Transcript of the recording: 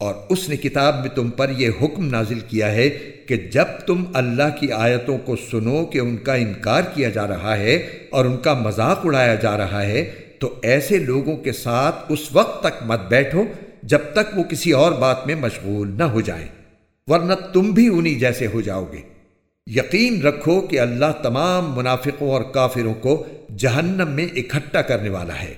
اور اس نے کتاب میں تم پر یہ حکم نازل کیا ہے کہ جب تم اللہ کی آیتوں کو سنو کہ ان کا انکار کیا جا رہا ہے اور ان کا مذاق اڑایا جا رہا ہے، تو ایسے لوگوں کے ساتھ اس وقت تک مت بیٹھو جب تک وہ کسی اور بات میں مشغول نہ ہو جائیں ورنہ تم بھی انہی جیسے ہو جاؤ گے۔ یقین رکھو کہ اللہ تمام منافقوں اور کافروں کو جہنم میں اکٹھا کرنے والا ہے۔